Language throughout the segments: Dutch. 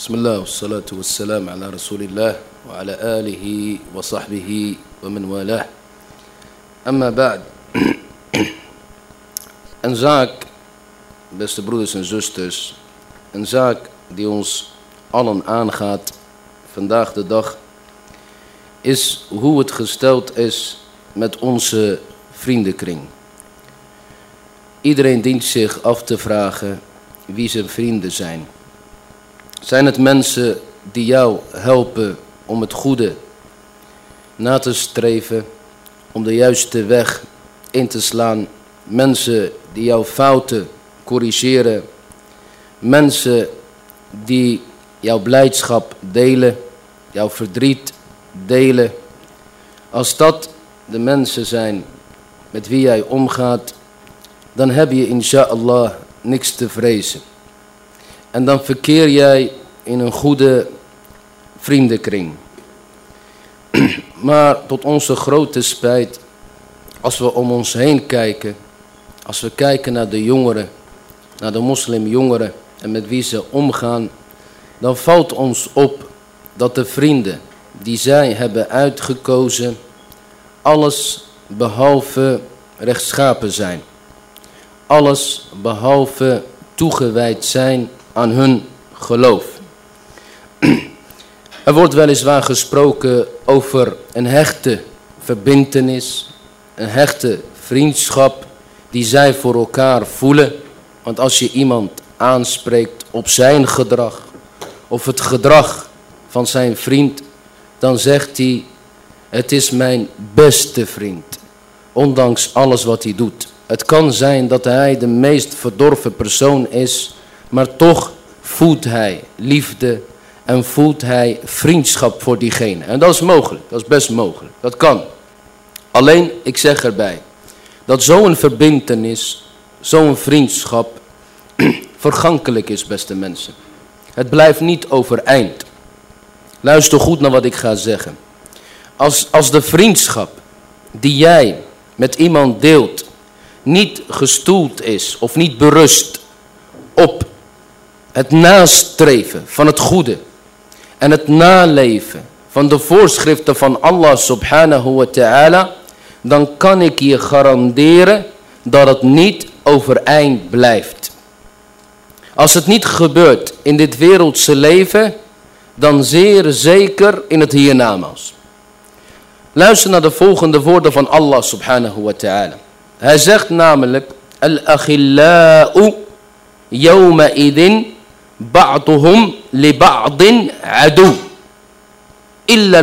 بسم الله والصلاة والسلام على رسول الله وعلى آله وصحبه ومن والاه أما بعد Een zaak, beste broeders en zusters, een zaak die ons allen aangaat vandaag de dag, is hoe het gesteld is met onze vriendenkring. Iedereen dient zich af te vragen wie zijn vrienden zijn. Zijn het mensen die jou helpen om het goede na te streven, om de juiste weg in te slaan? Mensen die jouw fouten corrigeren, mensen die jouw blijdschap delen, jouw verdriet delen. Als dat de mensen zijn met wie jij omgaat, dan heb je inshallah niks te vrezen. En dan verkeer jij in een goede vriendenkring. Maar tot onze grote spijt, als we om ons heen kijken, als we kijken naar de jongeren, naar de moslimjongeren en met wie ze omgaan, dan valt ons op dat de vrienden die zij hebben uitgekozen, alles behalve rechtschapen zijn. Alles behalve toegewijd zijn aan hun geloof. Er wordt weliswaar gesproken over een hechte verbintenis, een hechte vriendschap die zij voor elkaar voelen. Want als je iemand aanspreekt op zijn gedrag of het gedrag van zijn vriend, dan zegt hij, het is mijn beste vriend, ondanks alles wat hij doet. Het kan zijn dat hij de meest verdorven persoon is, maar toch voelt hij liefde en voelt hij vriendschap voor diegene. En dat is mogelijk, dat is best mogelijk, dat kan. Alleen, ik zeg erbij, dat zo'n verbintenis, zo'n vriendschap vergankelijk is, beste mensen. Het blijft niet overeind. Luister goed naar wat ik ga zeggen. Als, als de vriendschap die jij met iemand deelt niet gestoeld is of niet berust het nastreven van het goede en het naleven van de voorschriften van Allah subhanahu wa ta'ala, dan kan ik je garanderen dat het niet overeind blijft. Als het niet gebeurt in dit wereldse leven, dan zeer zeker in het hiernamaals. Luister naar de volgende woorden van Allah subhanahu wa ta'ala. Hij zegt namelijk, Al-akhillau yawma idin ba'duhum li adu. Illa.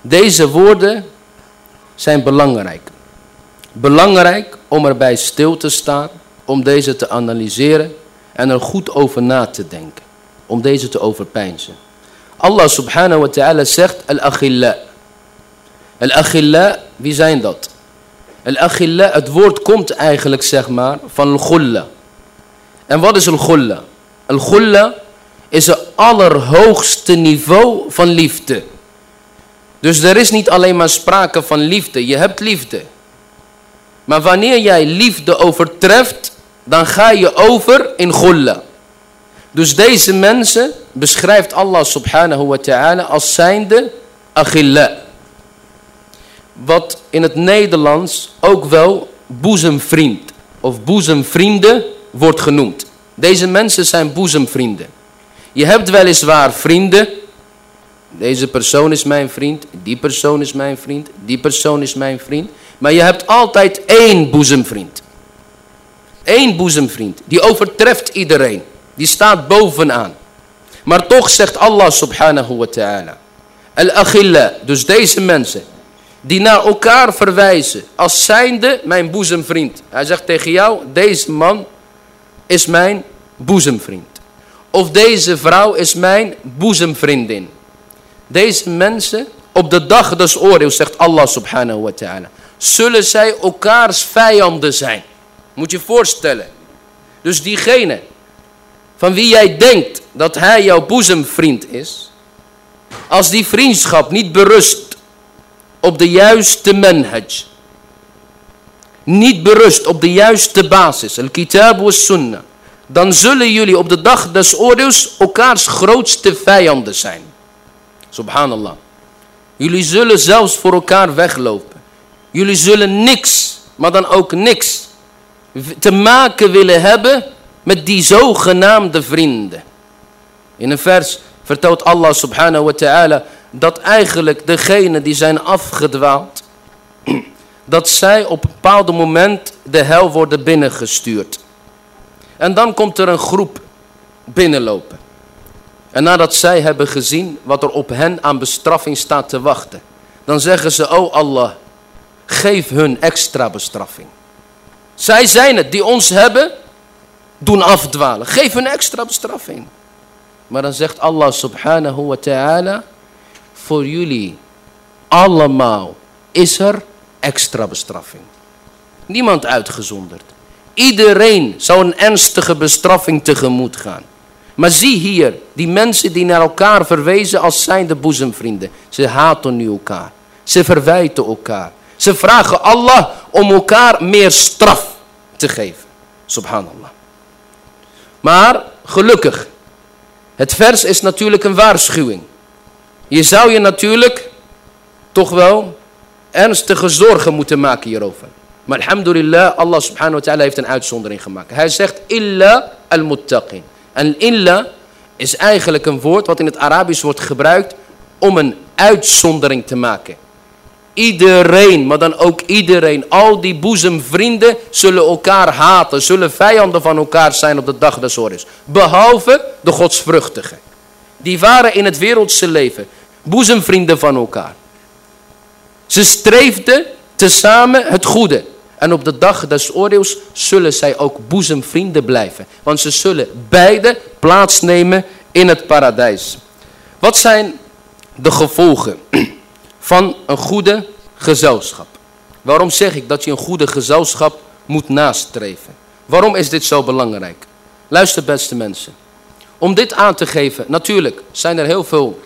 Deze woorden zijn belangrijk. Belangrijk om erbij stil te staan, om deze te analyseren en er goed over na te denken. Om deze te overpeinzen. Allah subhanahu wa ta'ala zegt al-akhilla. Al-akhilla, wie zijn dat? Al-akhilla, het woord komt eigenlijk zeg maar van al-ghulla. En wat is al-ghulla? Al-ghulla is het allerhoogste niveau van liefde. Dus er is niet alleen maar sprake van liefde, je hebt liefde. Maar wanneer jij liefde overtreft, dan ga je over in ghulla. Dus deze mensen beschrijft Allah subhanahu wa ta'ala als zijnde akhilla. Wat in het Nederlands ook wel boezemvriend of boezemvrienden wordt genoemd. Deze mensen zijn boezemvrienden. Je hebt weliswaar vrienden. Deze persoon is mijn vriend, die persoon is mijn vriend, die persoon is mijn vriend. Maar je hebt altijd één boezemvriend. Eén boezemvriend, die overtreft iedereen. Die staat bovenaan. Maar toch zegt Allah subhanahu wa ta'ala. Al-akhilla, dus deze mensen. Die naar elkaar verwijzen als zijnde mijn boezemvriend. Hij zegt tegen jou, deze man is mijn boezemvriend. Of deze vrouw is mijn boezemvriendin. Deze mensen, op de dag des oordeels, zegt Allah subhanahu wa ta'ala. Zullen zij elkaars vijanden zijn. Moet je voorstellen. Dus diegene van wie jij denkt dat hij jouw boezemvriend is, als die vriendschap niet berust op de juiste manhaj, niet berust op de juiste basis, al-kitab wa sunnah, dan zullen jullie op de dag des oordeels elkaars grootste vijanden zijn. Subhanallah. Jullie zullen zelfs voor elkaar weglopen. Jullie zullen niks, maar dan ook niks, te maken willen hebben met die zogenaamde vrienden. In een vers vertelt Allah subhanahu wa ta'ala dat eigenlijk degenen die zijn afgedwaald, dat zij op een bepaald moment de hel worden binnengestuurd. En dan komt er een groep binnenlopen. En nadat zij hebben gezien wat er op hen aan bestraffing staat te wachten. Dan zeggen ze, oh Allah, geef hun extra bestraffing. Zij zijn het die ons hebben doen afdwalen. Geef hun extra bestraffing. Maar dan zegt Allah subhanahu wa ta'ala, voor jullie allemaal is er extra bestraffing. Niemand uitgezonderd. Iedereen zou een ernstige bestraffing tegemoet gaan. Maar zie hier, die mensen die naar elkaar verwezen als zijnde boezemvrienden. Ze haten nu elkaar. Ze verwijten elkaar. Ze vragen Allah om elkaar meer straf te geven. Subhanallah. Maar gelukkig, het vers is natuurlijk een waarschuwing. Je zou je natuurlijk toch wel ernstige zorgen moeten maken hierover. Maar alhamdulillah, Allah subhanahu wa ta'ala heeft een uitzondering gemaakt. Hij zegt illa al-muttaqin. En illa is eigenlijk een woord wat in het Arabisch wordt gebruikt om een uitzondering te maken. Iedereen, maar dan ook iedereen, al die boezemvrienden zullen elkaar haten, zullen vijanden van elkaar zijn op de dag des oordeels. Behalve de godsvruchtigen. Die waren in het wereldse leven boezemvrienden van elkaar. Ze streefden tezamen het goede. En op de dag des oordeels zullen zij ook boezemvrienden blijven. Want ze zullen beide plaatsnemen in het paradijs. Wat zijn de gevolgen van een goede gezelschap? Waarom zeg ik dat je een goede gezelschap moet nastreven? Waarom is dit zo belangrijk? Luister beste mensen. Om dit aan te geven, natuurlijk zijn er heel veel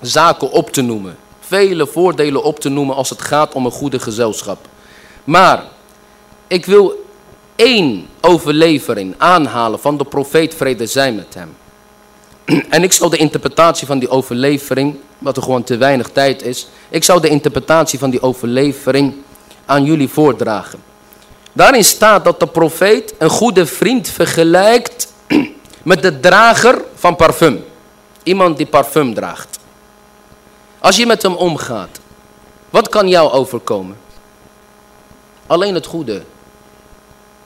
zaken op te noemen. Vele voordelen op te noemen als het gaat om een goede gezelschap. Maar ik wil één overlevering aanhalen van de profeet vrede zij met hem. En ik zal de interpretatie van die overlevering, wat er gewoon te weinig tijd is. Ik zal de interpretatie van die overlevering aan jullie voordragen. Daarin staat dat de profeet een goede vriend vergelijkt met de drager van parfum. Iemand die parfum draagt. Als je met hem omgaat, wat kan jou overkomen? Alleen het goede.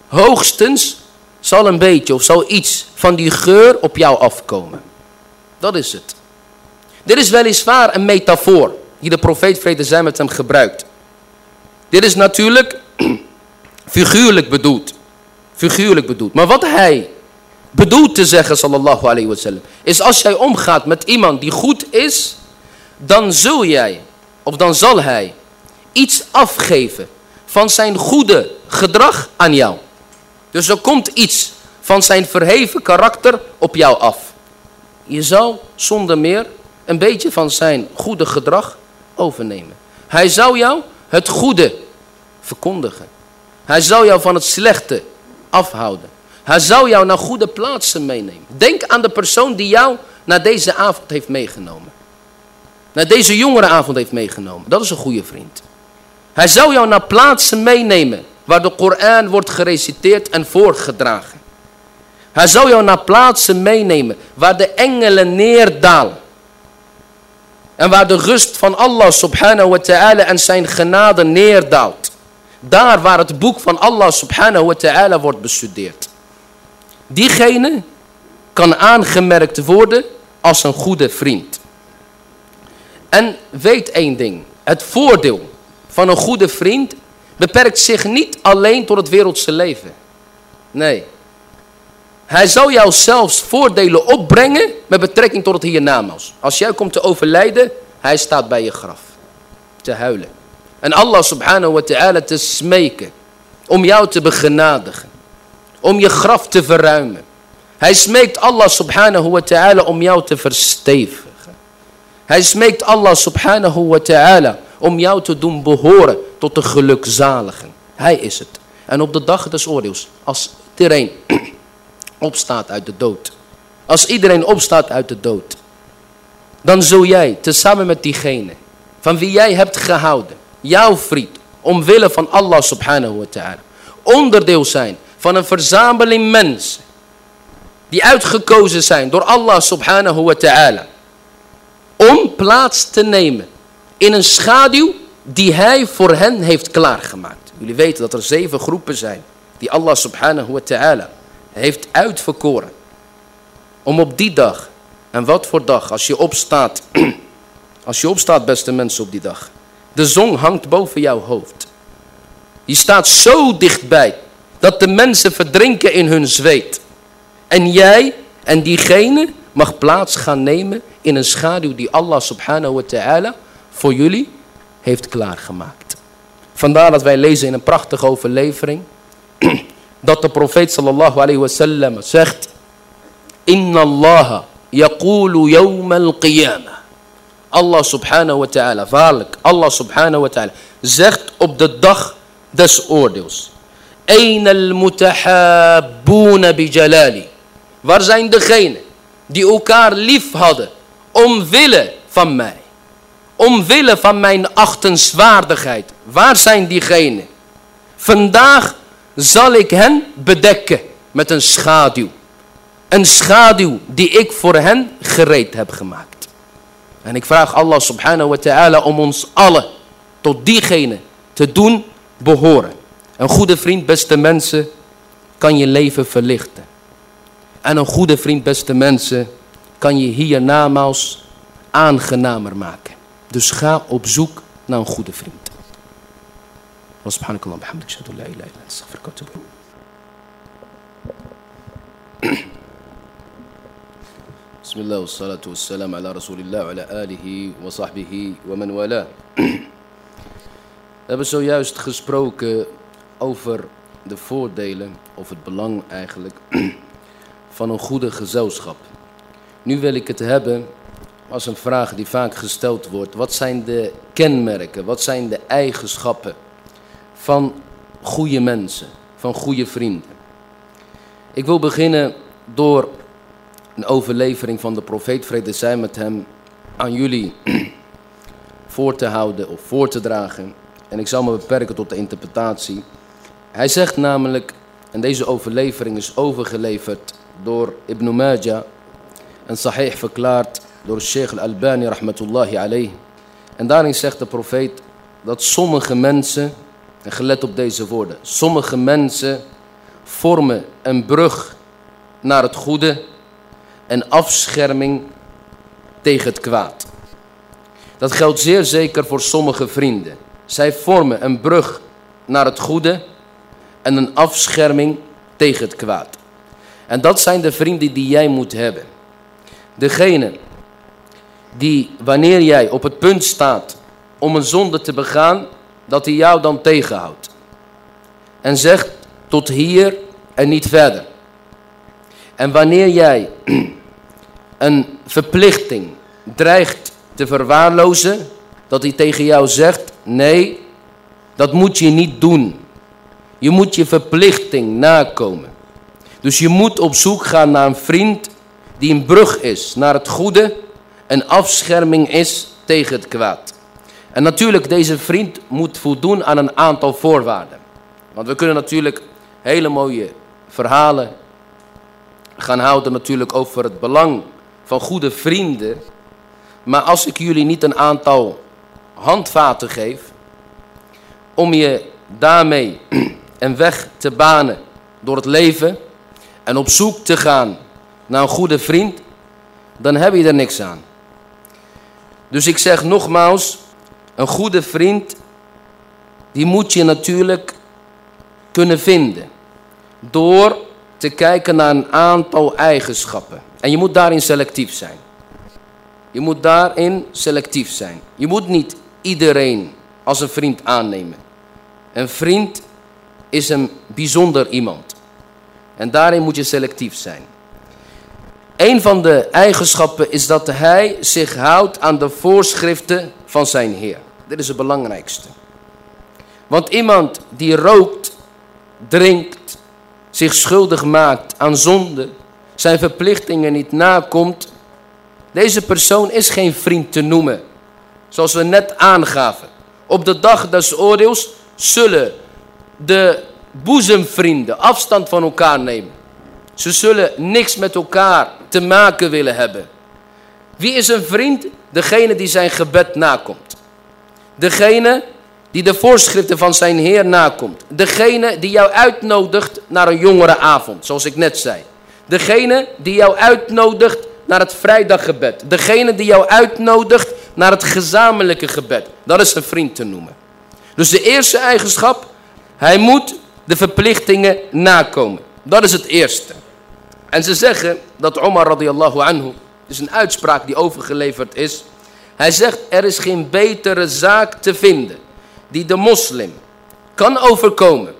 Hoogstens zal een beetje of zal iets van die geur op jou afkomen. Dat is het. Dit is weliswaar een metafoor die de profeet vrede zijn met hem gebruikt. Dit is natuurlijk figuurlijk bedoeld. Figuurlijk bedoeld. Maar wat hij bedoelt te zeggen, sallallahu alayhi wasallam, is als jij omgaat met iemand die goed is, dan zul jij, of dan zal hij, iets afgeven van zijn goede gedrag aan jou. Dus er komt iets van zijn verheven karakter op jou af. Je zal zonder meer een beetje van zijn goede gedrag overnemen. Hij zou jou het goede verkondigen. Hij zou jou van het slechte afhouden. Hij zou jou naar goede plaatsen meenemen. Denk aan de persoon die jou naar deze avond heeft meegenomen. Naar deze jongerenavond heeft meegenomen. Dat is een goede vriend. Hij zou jou naar plaatsen meenemen waar de Koran wordt gereciteerd en voorgedragen. Hij zou jou naar plaatsen meenemen waar de engelen neerdalen. En waar de rust van Allah subhanahu wa ta'ala en zijn genade neerdaalt. Daar waar het boek van Allah subhanahu wa ta'ala wordt bestudeerd. Diegene kan aangemerkt worden als een goede vriend. En weet één ding. Het voordeel van een goede vriend beperkt zich niet alleen tot het wereldse leven. Nee. Hij zal jou zelfs voordelen opbrengen met betrekking tot het hiernamaals. Als jij komt te overlijden, hij staat bij je graf. Te huilen. En Allah subhanahu wa ta'ala te smeken. Om jou te begenadigen. Om je graf te verruimen. Hij smeekt Allah subhanahu wa ta'ala om jou te verstevigen. Hij smeekt Allah subhanahu wa ta'ala om jou te doen behoren tot de gelukzaligen. Hij is het. En op de dag des oordeels, als iedereen opstaat uit de dood. Als iedereen opstaat uit de dood. Dan zul jij, tezamen met diegene van wie jij hebt gehouden, jouw vriend, omwille van Allah subhanahu wa ta'ala, onderdeel zijn van een verzameling mensen die uitgekozen zijn door Allah subhanahu wa ta'ala om plaats te nemen in een schaduw die hij voor hen heeft klaargemaakt. Jullie weten dat er zeven groepen zijn die Allah subhanahu wa ta'ala heeft uitverkoren om op die dag, en wat voor dag, als je opstaat, als je opstaat beste mensen op die dag, de zon hangt boven jouw hoofd. Je staat zo dichtbij dat de mensen verdrinken in hun zweet. En jij en diegene mag plaats gaan nemen in een schaduw die Allah subhanahu wa ta'ala voor jullie heeft klaargemaakt. Vandaar dat wij lezen in een prachtige overlevering dat de profeet sallallahu alayhi wa zegt Inna Allah yaqulu yawm al-qiyamah Allah subhanahu wa ta'ala, waarlijk, Allah subhanahu wa ta'ala zegt op de dag des oordeels. Eén al-mutahabbuna bi jalali. Waar zijn degenen die elkaar lief hadden omwille van mij? Omwille van mijn achtenswaardigheid. Waar zijn diegenen? Vandaag zal ik hen bedekken met een schaduw. Een schaduw die ik voor hen gereed heb gemaakt. En ik vraag Allah subhanahu wa ta'ala om ons allen tot diegene te doen behoren. Een goede vriend, beste mensen, kan je leven verlichten. En een goede vriend, beste mensen, kan je hier namaals aangenamer maken. Dus ga op zoek naar een goede vriend. Subhanakallah, bihamdik, shadu la ilaha illa astaghfiruka wa بسم الله والصلاة والسلام على رسول الله وعلى آله وصحبه ومن والاه. We hebben zojuist gesproken over de voordelen, of het belang eigenlijk, van een goede gezelschap. Nu wil ik het hebben als een vraag die vaak gesteld wordt. Wat zijn de kenmerken, wat zijn de eigenschappen van goede mensen, van goede vrienden? Ik wil beginnen door een overlevering van de profeet, vrede zij met hem, aan jullie voor te houden of voor te dragen. En ik zal me beperken tot de interpretatie. Hij zegt namelijk, en deze overlevering is overgeleverd door Ibn Majah en sahih verklaard door Sheikh al-Albani rahmatullahi alayh. En daarin zegt de profeet dat sommige mensen, en gelet op deze woorden, sommige mensen vormen een brug naar het goede en afscherming tegen het kwaad. Dat geldt zeer zeker voor sommige vrienden. Zij vormen een brug naar het goede en een afscherming tegen het kwaad. En dat zijn de vrienden die jij moet hebben. Degene die wanneer jij op het punt staat om een zonde te begaan, dat hij jou dan tegenhoudt. En zegt tot hier en niet verder. En wanneer jij een verplichting dreigt te verwaarlozen, dat hij tegen jou zegt, nee, dat moet je niet doen. Je moet je verplichting nakomen. Dus je moet op zoek gaan naar een vriend die een brug is naar het goede en afscherming is tegen het kwaad. En natuurlijk, deze vriend moet voldoen aan een aantal voorwaarden. Want we kunnen natuurlijk hele mooie verhalen gaan houden natuurlijk over het belang van goede vrienden. Maar als ik jullie niet een aantal handvaten geef om je daarmee een weg te banen door het leven en op zoek te gaan naar een goede vriend, dan heb je er niks aan. Dus ik zeg nogmaals, een goede vriend, die moet je natuurlijk kunnen vinden. Door te kijken naar een aantal eigenschappen. En je moet daarin selectief zijn. Je moet daarin selectief zijn. Je moet niet iedereen als een vriend aannemen. Een vriend is een bijzonder iemand. En daarin moet je selectief zijn. Een van de eigenschappen is dat hij zich houdt aan de voorschriften van zijn Heer. Dit is het belangrijkste. Want iemand die rookt, drinkt, zich schuldig maakt aan zonde, zijn verplichtingen niet nakomt, deze persoon is geen vriend te noemen. Zoals we net aangaven. Op de dag des oordeels zullen de boezemvrienden afstand van elkaar nemen. Ze zullen niks met elkaar te maken willen hebben. Wie is een vriend? Degene die zijn gebed nakomt. Degene die de voorschriften van zijn Heer nakomt. Degene die jou uitnodigt naar een jongere avond, zoals ik net zei. Degene die jou uitnodigt naar het vrijdaggebed. Degene die jou uitnodigt naar het gezamenlijke gebed. Dat is een vriend te noemen. Dus de eerste eigenschap, hij moet de verplichtingen nakomen. Dat is het eerste. En ze zeggen dat Omar radiallahu anhu, is een uitspraak die overgeleverd is. Hij zegt er is geen betere zaak te vinden die de moslim kan overkomen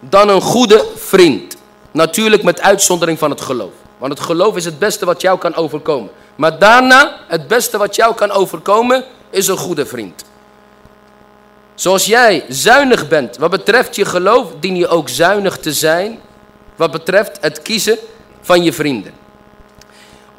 dan een goede vriend. Natuurlijk met uitzondering van het geloof. Want het geloof is het beste wat jou kan overkomen. Maar daarna, het beste wat jou kan overkomen, is een goede vriend. Zoals jij zuinig bent wat betreft je geloof, dien je ook zuinig te zijn wat betreft het kiezen van je vrienden.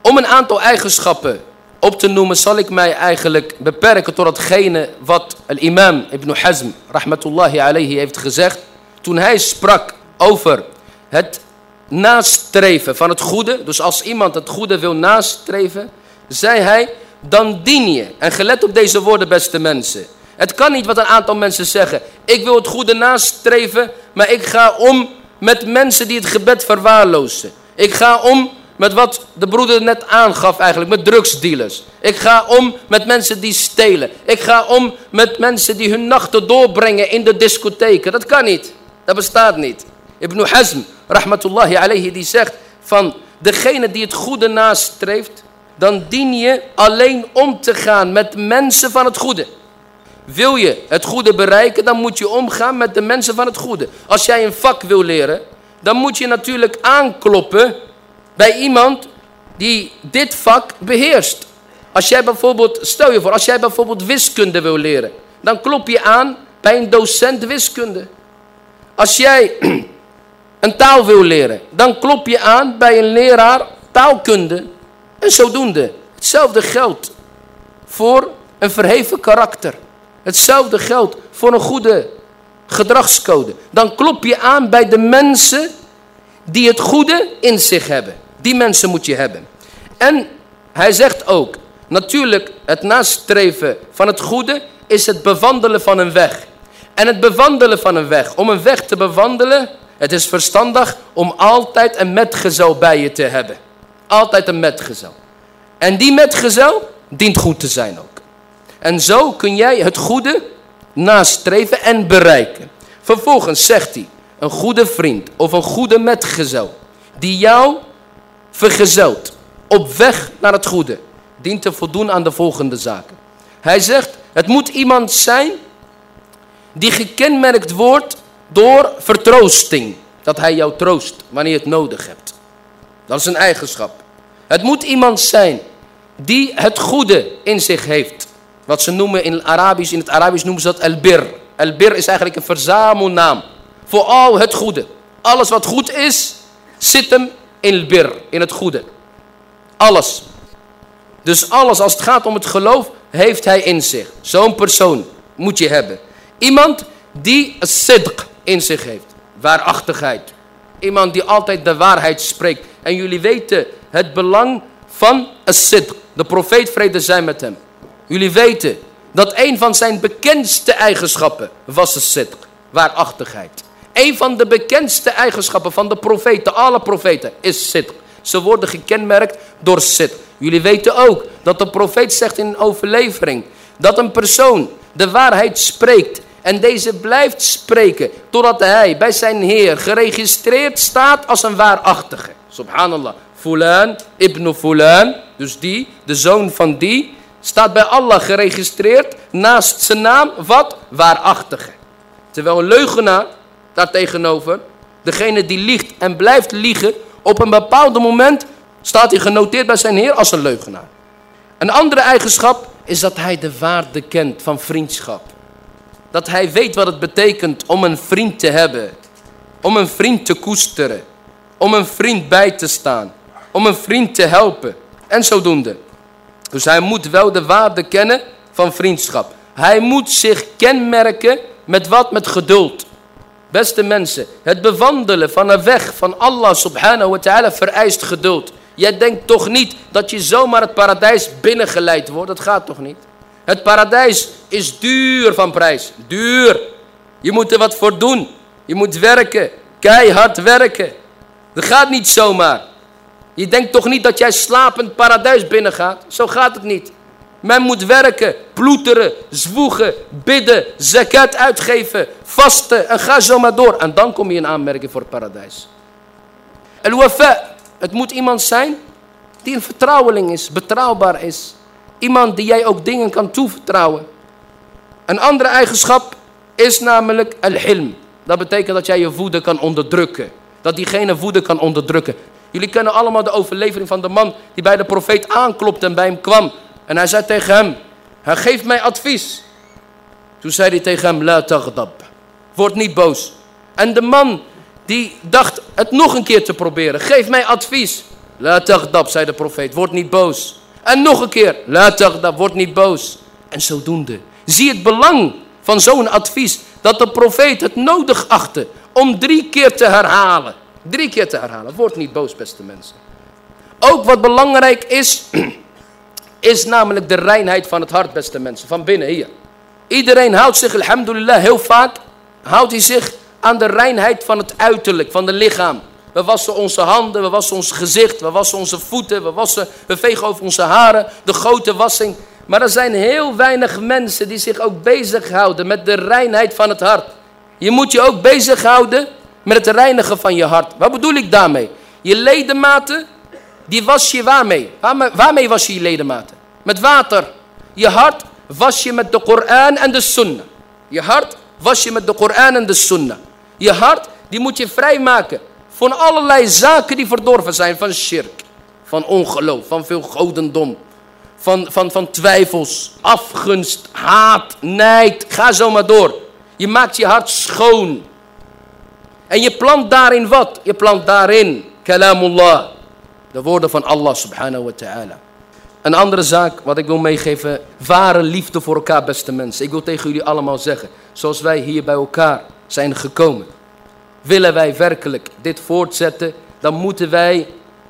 Om een aantal eigenschappen op te noemen zal ik mij eigenlijk beperken tot hetgene wat imam Ibn Hazm rahmatullahi alayhi heeft gezegd. Toen hij sprak over het nastreven van het goede. Dus als iemand het goede wil nastreven, zei hij, dan dien je. En gelet op deze woorden beste mensen. Het kan niet wat een aantal mensen zeggen. Ik wil het goede nastreven, maar ik ga om met mensen die het gebed verwaarlozen. Ik ga om met wat de broeder net aangaf eigenlijk, met drugsdealers. Ik ga om met mensen die stelen. Ik ga om met mensen die hun nachten doorbrengen in de discotheken. Dat kan niet. Dat bestaat niet. Ibn Hazm, rahmatullahi alayhi, die zegt van degene die het goede nastreeft, dan dien je alleen om te gaan met mensen van het goede. Wil je het goede bereiken, dan moet je omgaan met de mensen van het goede. Als jij een vak wil leren, dan moet je natuurlijk aankloppen bij iemand die dit vak beheerst. Als jij bijvoorbeeld, stel je voor, als jij bijvoorbeeld wiskunde wil leren, dan klop je aan bij een docent wiskunde. Als jij een taal wil leren, dan klop je aan bij een leraar taalkunde. En zodoende. Hetzelfde geldt voor een verheven karakter. Hetzelfde geldt voor een goede gedragscode. Dan klop je aan bij de mensen die het goede in zich hebben. Die mensen moet je hebben. En hij zegt ook, natuurlijk het nastreven van het goede is het bewandelen van een weg. En het bewandelen van een weg, om een weg te bewandelen, het is verstandig om altijd een metgezel bij je te hebben. Altijd een metgezel. En die metgezel dient goed te zijn ook. En zo kun jij het goede nastreven en bereiken. Vervolgens zegt hij, een goede vriend of een goede metgezel die jou vergezelt op weg naar het goede, dient te voldoen aan de volgende zaken. Hij zegt, het moet iemand zijn die gekenmerkt wordt door vertroosting. Dat hij jou troost wanneer je het nodig hebt. Dat is een eigenschap. Het moet iemand zijn die het goede in zich heeft. Wat ze noemen in het Arabisch, in het Arabisch noemen ze dat el-bir. El-bir is eigenlijk een verzamelnaam voor al het goede. Alles wat goed is, zit hem in el-bir, in het goede. Alles. Dus alles als het gaat om het geloof, heeft hij in zich. Zo'n persoon moet je hebben. Iemand die sidq in zich heeft. Waarachtigheid. Iemand die altijd de waarheid spreekt. En jullie weten het belang van sidq. De profeet vrede zijn met hem. Jullie weten dat een van zijn bekendste eigenschappen was de sidq. Waarachtigheid. Een van de bekendste eigenschappen van de profeten, alle profeten, is sidq. Ze worden gekenmerkt door sidq. Jullie weten ook dat de profeet zegt in een overlevering dat een persoon de waarheid spreekt en deze blijft spreken totdat hij bij zijn Heer geregistreerd staat als een waarachtige. Subhanallah. Fulan ibn Fulan, dus die, de zoon van die, staat bij Allah geregistreerd naast zijn naam wat? Waarachtige. Terwijl een leugenaar daartegenover, degene die liegt en blijft liegen, op een bepaald moment staat hij genoteerd bij zijn Heer als een leugenaar. Een andere eigenschap is dat hij de waarde kent van vriendschap. Dat hij weet wat het betekent om een vriend te hebben. Om een vriend te koesteren. om een vriend bij te staan. Om een vriend te helpen. En zodoende. Dus hij moet wel de waarde kennen van vriendschap. Hij moet zich kenmerken met wat? Met geduld. Beste mensen, het bewandelen van een weg van Allah subhanahu wa ta'ala vereist geduld. Jij denkt toch niet dat je zomaar het paradijs binnengeleid wordt? Dat gaat toch niet? Het paradijs is duur van prijs. Duur. Je moet er wat voor doen. Je moet werken. Keihard werken. Dat gaat niet zomaar. Je denkt toch niet dat jij slapend paradijs binnengaat? Zo gaat het niet. Men moet werken, ploeteren, zwoegen, bidden, zakat uitgeven, vasten en ga zo maar door. En dan kom je in aanmerking voor het paradijs. El-wafa, het moet iemand zijn die een vertrouweling is, betrouwbaar is. Iemand die jij ook dingen kan toevertrouwen. Een andere eigenschap is namelijk al-hilm. Dat betekent dat jij je woede kan onderdrukken. Dat diegene woede kan onderdrukken. Jullie kennen allemaal de overlevering van de man die bij de profeet aanklopte en bij hem kwam. En hij zei tegen hem, hij geeft mij advies. Toen zei hij tegen hem, la. Word niet boos. En de man die dacht het nog een keer te proberen. Geef mij advies. La zei de profeet, word niet boos. En nog een keer, la word niet boos. En zodoende. Zie het belang van zo'n advies. Dat de profeet het nodig achtte om drie keer te herhalen. Drie keer te herhalen. Word niet boos, beste mensen. Ook wat belangrijk is, is namelijk de reinheid van het hart, beste mensen. Van binnen hier. Iedereen houdt zich, alhamdulillah, heel vaak houdt hij zich aan de reinheid van het uiterlijk, van het lichaam. We wassen onze handen, we wassen ons gezicht, we wassen onze voeten, we, wassen, we vegen over onze haren, de grote wassing. Maar er zijn heel weinig mensen die zich ook bezighouden met de reinheid van het hart. Je moet je ook bezighouden met het reinigen van je hart. Wat bedoel ik daarmee? Je ledematen, die was je waarmee? Waarmee was je je ledematen? Met water. Je hart was je met de Koran en de Sunnah. Je hart was je met de Koran en de Sunnah. Je hart, die moet je vrijmaken van allerlei zaken die verdorven zijn. Van shirk, van ongeloof, van veel godendom. Van, van, van twijfels, afgunst, haat, nijd. Ga zo maar door. Je maakt je hart schoon. En je plant daarin wat? Je plant daarin kalamullah. De woorden van Allah subhanahu wa ta'ala. Een andere zaak wat ik wil meegeven. Ware liefde voor elkaar beste mensen. Ik wil tegen jullie allemaal zeggen. Zoals wij hier bij elkaar zijn gekomen. Willen wij werkelijk dit voortzetten. Dan moeten wij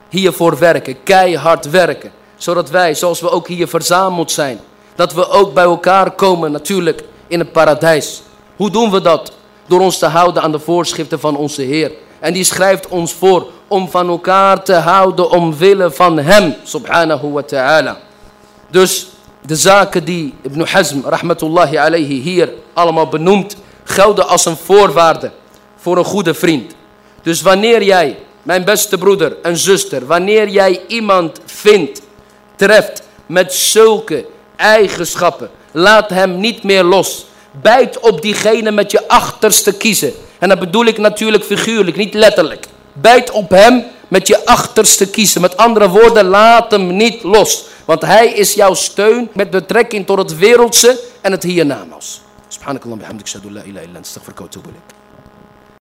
hiervoor werken. Keihard werken. Zodat wij zoals we ook hier verzameld zijn. Dat we ook bij elkaar komen natuurlijk in het paradijs. Hoe doen we dat? Door ons te houden aan de voorschriften van onze Heer. En die schrijft ons voor om van elkaar te houden omwille van hem, subhanahu wa ta'ala. Dus de zaken die Ibn Hazm, rahmatullahi alayhi, hier allemaal benoemt, gelden als een voorwaarde voor een goede vriend. Dus wanneer jij, mijn beste broeder en zuster, wanneer jij iemand vindt, treft met zulke eigenschappen, laat hem niet meer los. Bijt op diegene met je achterste kiezen. En dat bedoel ik natuurlijk figuurlijk, niet letterlijk. Bijt op hem met je achterste kiezen. Met andere woorden, laat hem niet los. Want hij is jouw steun met betrekking tot het wereldse en het hiernamaals. Subhanakallah bihamdik shadu la ilaha illa